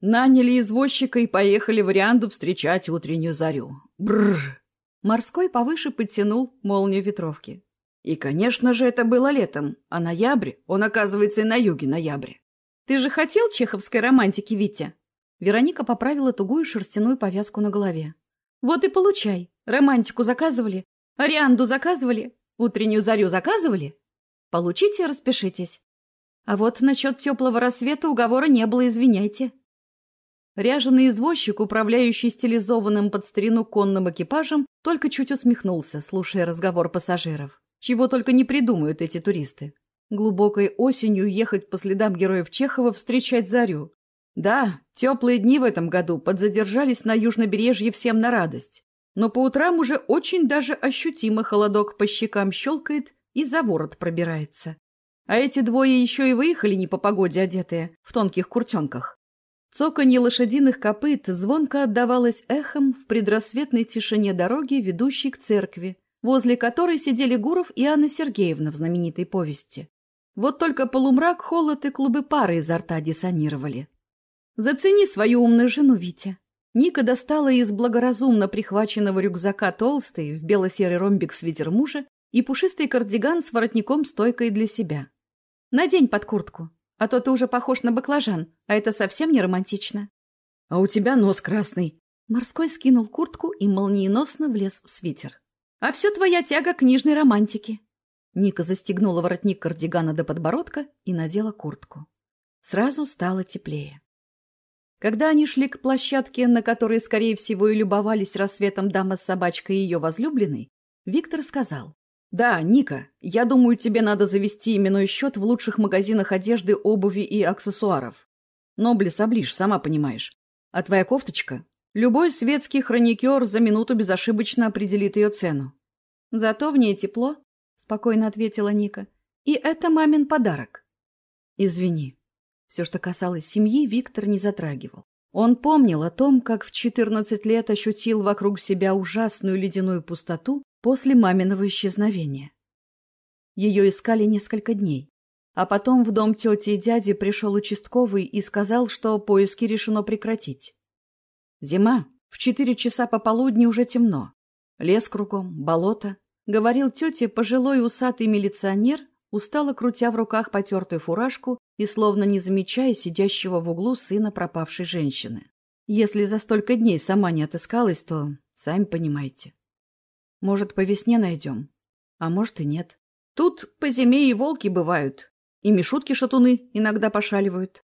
Наняли извозчика и поехали в Рианду встречать утреннюю зарю. Бррр. Морской повыше подтянул молнию ветровки. И, конечно же, это было летом, а ноябрь, он, оказывается, и на юге ноября. Ты же хотел чеховской романтики, Витя? Вероника поправила тугую шерстяную повязку на голове. Вот и получай. Романтику заказывали, Арианду заказывали, утреннюю зарю заказывали. Получите, распишитесь. А вот насчет теплого рассвета уговора не было, извиняйте. Ряженый извозчик, управляющий стилизованным под старину конным экипажем, только чуть усмехнулся, слушая разговор пассажиров. Чего только не придумают эти туристы. Глубокой осенью ехать по следам героев Чехова встречать зарю. Да, теплые дни в этом году подзадержались на южнобережье всем на радость. Но по утрам уже очень даже ощутимо холодок по щекам щелкает и за ворот пробирается. А эти двое еще и выехали не по погоде одетые, в тонких куртенках. Цоканье лошадиных копыт звонко отдавалось эхом в предрассветной тишине дороги, ведущей к церкви, возле которой сидели Гуров и Анна Сергеевна в знаменитой повести. Вот только полумрак, холод и клубы пары изо рта диссонировали. «Зацени свою умную жену, Витя!» Ника достала из благоразумно прихваченного рюкзака толстый в бело-серый ромбик свитер мужа и пушистый кардиган с воротником-стойкой для себя. «Надень под куртку!» А то ты уже похож на баклажан, а это совсем не романтично. — А у тебя нос красный. Морской скинул куртку и молниеносно влез в свитер. — А все твоя тяга книжной романтике. Ника застегнула воротник кардигана до подбородка и надела куртку. Сразу стало теплее. Когда они шли к площадке, на которой, скорее всего, и любовались рассветом дама с собачкой и ее возлюбленной, Виктор сказал. «Да, Ника, я думаю, тебе надо завести именной счет в лучших магазинах одежды, обуви и аксессуаров. Ноблес оближ, сама понимаешь. А твоя кофточка? Любой светский хроникер за минуту безошибочно определит ее цену. Зато в ней тепло, — спокойно ответила Ника. И это мамин подарок. Извини. Все, что касалось семьи, Виктор не затрагивал. Он помнил о том, как в четырнадцать лет ощутил вокруг себя ужасную ледяную пустоту после маминого исчезновения. Ее искали несколько дней, а потом в дом тети и дяди пришел участковый и сказал, что поиски решено прекратить. Зима, в четыре часа пополудни уже темно. Лес кругом, болото, — говорил тете пожилой усатый милиционер, устало крутя в руках потертую фуражку и словно не замечая сидящего в углу сына пропавшей женщины. Если за столько дней сама не отыскалась, то сами понимаете. Может, по весне найдем, а может и нет. Тут по зиме и волки бывают, и мишутки-шатуны иногда пошаливают.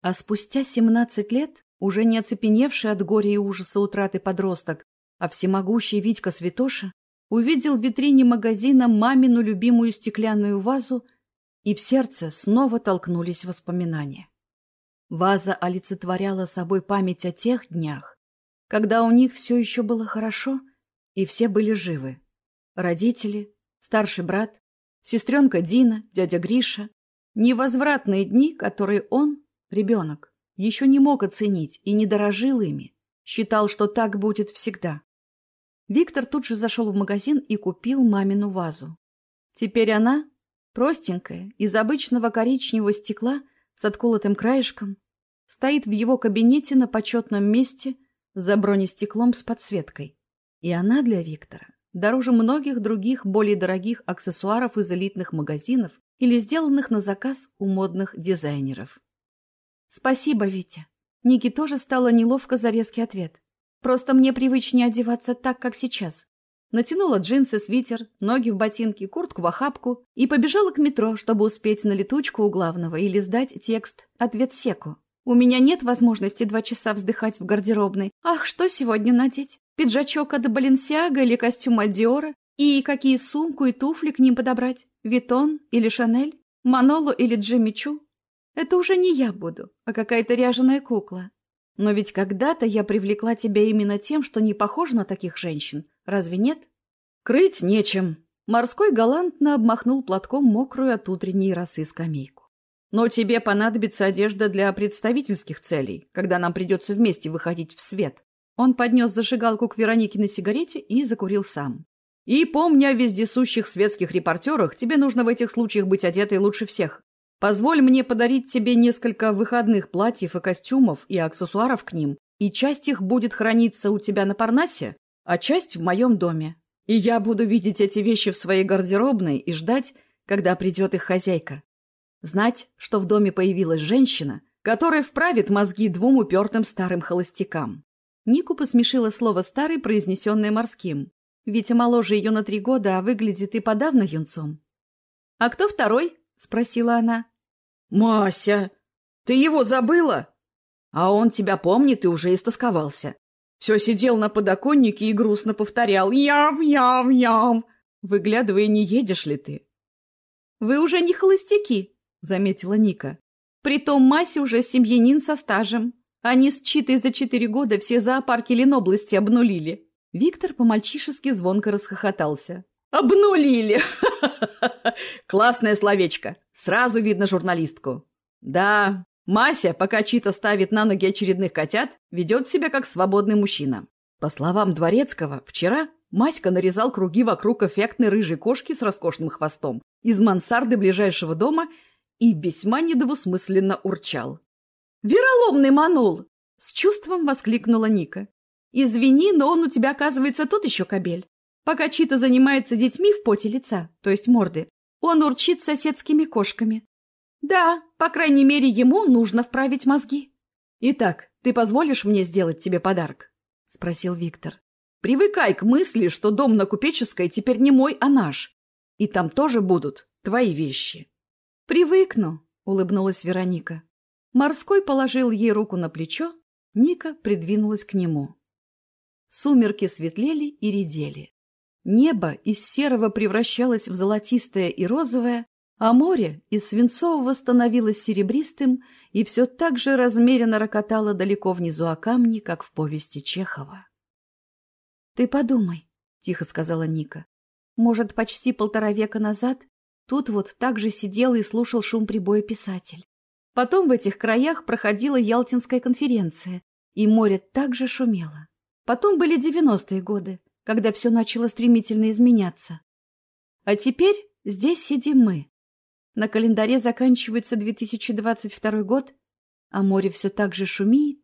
А спустя семнадцать лет, уже не оцепеневший от горя и ужаса утраты подросток, а всемогущий Витька Святоша, увидел в витрине магазина мамину любимую стеклянную вазу, и в сердце снова толкнулись воспоминания. Ваза олицетворяла собой память о тех днях, когда у них все еще было хорошо, и все были живы. Родители, старший брат, сестренка Дина, дядя Гриша. Невозвратные дни, которые он, ребенок, еще не мог оценить и не дорожил ими, считал, что так будет всегда. Виктор тут же зашел в магазин и купил мамину вазу. Теперь она, простенькая, из обычного коричневого стекла с отколотым краешком, стоит в его кабинете на почетном месте за бронестеклом с подсветкой. И она для Виктора дороже многих других более дорогих аксессуаров из элитных магазинов или сделанных на заказ у модных дизайнеров. «Спасибо, Витя». Нике тоже стало неловко за резкий ответ. «Просто мне привычнее одеваться так, как сейчас». Натянула джинсы, свитер, ноги в ботинки, куртку в охапку и побежала к метро, чтобы успеть на летучку у главного или сдать текст «Ответ Секу». У меня нет возможности два часа вздыхать в гардеробной. Ах, что сегодня надеть? Пиджачок от Баленсиага или костюм от Диора? И какие сумку и туфли к ним подобрать? Витон или Шанель? Маноло или Джимми Чу? Это уже не я буду, а какая-то ряженая кукла. Но ведь когда-то я привлекла тебя именно тем, что не похожа на таких женщин. Разве нет? Крыть нечем. Морской галантно обмахнул платком мокрую от утренней росы скамейку. Но тебе понадобится одежда для представительских целей, когда нам придется вместе выходить в свет. Он поднес зажигалку к Веронике на сигарете и закурил сам. «И помни о вездесущих светских репортерах, тебе нужно в этих случаях быть одетой лучше всех. Позволь мне подарить тебе несколько выходных платьев и костюмов и аксессуаров к ним, и часть их будет храниться у тебя на Парнасе, а часть в моем доме. И я буду видеть эти вещи в своей гардеробной и ждать, когда придет их хозяйка. Знать, что в доме появилась женщина, которая вправит мозги двум упертым старым холостякам. Нику посмешило слово «старый», произнесенное морским. Витя моложе ее на три года, а выглядит и подавно юнцом. «А кто второй?» — спросила она. «Мася, ты его забыла?» «А он тебя помнит и уже истосковался. Все сидел на подоконнике и грустно повторял «Яв-яв-яв», выглядывая, не едешь ли ты. «Вы уже не холостяки», — заметила Ника. «Притом Мася уже семьянин со стажем. Они с Читой за четыре года все зоопарки Ленобласти обнулили». Виктор по-мальчишески звонко расхохотался. «Обнулили! Классное словечко. Сразу видно журналистку. Да, Мася, пока Чита ставит на ноги очередных котят, ведет себя как свободный мужчина. По словам Дворецкого, вчера Маська нарезал круги вокруг эффектной рыжей кошки с роскошным хвостом из мансарды ближайшего дома и весьма недвусмысленно урчал. «Вероломный манул!» — с чувством воскликнула Ника. «Извини, но он у тебя, оказывается, тот еще кобель. Пока Чита занимается детьми в поте лица, то есть морды, он урчит соседскими кошками. Да, по крайней мере, ему нужно вправить мозги. Итак, ты позволишь мне сделать тебе подарок? Спросил Виктор. Привыкай к мысли, что дом на Купеческой теперь не мой, а наш. И там тоже будут твои вещи. Привыкну, улыбнулась Вероника. Морской положил ей руку на плечо, Ника придвинулась к нему. Сумерки светлели и редели. Небо из серого превращалось в золотистое и розовое, а море из свинцового становилось серебристым и все так же размеренно рокотало далеко внизу о камни, как в повести Чехова. — Ты подумай, — тихо сказала Ника. — Может, почти полтора века назад тут вот так же сидел и слушал шум прибоя писатель. Потом в этих краях проходила Ялтинская конференция, и море также шумело. Потом были девяностые годы, когда все начало стремительно изменяться. А теперь здесь сидим мы. На календаре заканчивается 2022 год, а море все так же шумит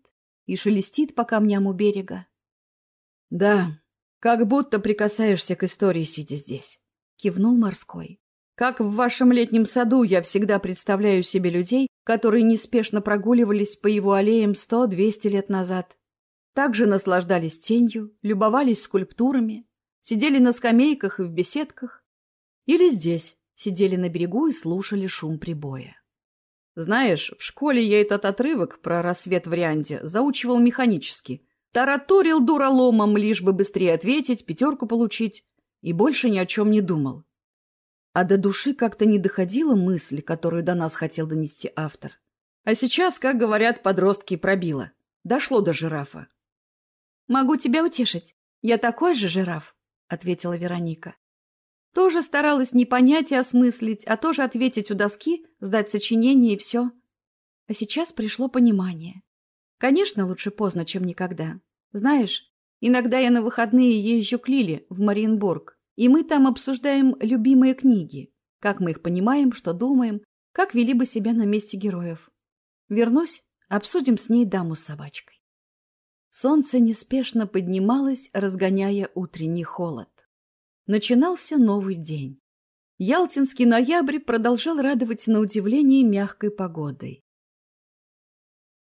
и шелестит по камням у берега. — Да, как будто прикасаешься к истории, сидя здесь, — кивнул морской. — Как в вашем летнем саду я всегда представляю себе людей, которые неспешно прогуливались по его аллеям сто-двести лет назад. Также наслаждались тенью, любовались скульптурами, сидели на скамейках и в беседках. Или здесь, сидели на берегу и слушали шум прибоя. Знаешь, в школе я этот отрывок про рассвет в Рианде заучивал механически. Тараторил дураломом, лишь бы быстрее ответить, пятерку получить, и больше ни о чем не думал. А до души как-то не доходила мысль, которую до нас хотел донести автор. А сейчас, как говорят подростки, пробило. Дошло до жирафа. «Могу тебя утешить. Я такой же жираф», — ответила Вероника. Тоже старалась не понять и осмыслить, а тоже ответить у доски, сдать сочинение и все. А сейчас пришло понимание. Конечно, лучше поздно, чем никогда. Знаешь, иногда я на выходные езжу к Лиле в Мариенбург, и мы там обсуждаем любимые книги, как мы их понимаем, что думаем, как вели бы себя на месте героев. Вернусь, обсудим с ней даму с собачкой. Солнце неспешно поднималось, разгоняя утренний холод. Начинался новый день. Ялтинский ноябрь продолжал радовать на удивление мягкой погодой.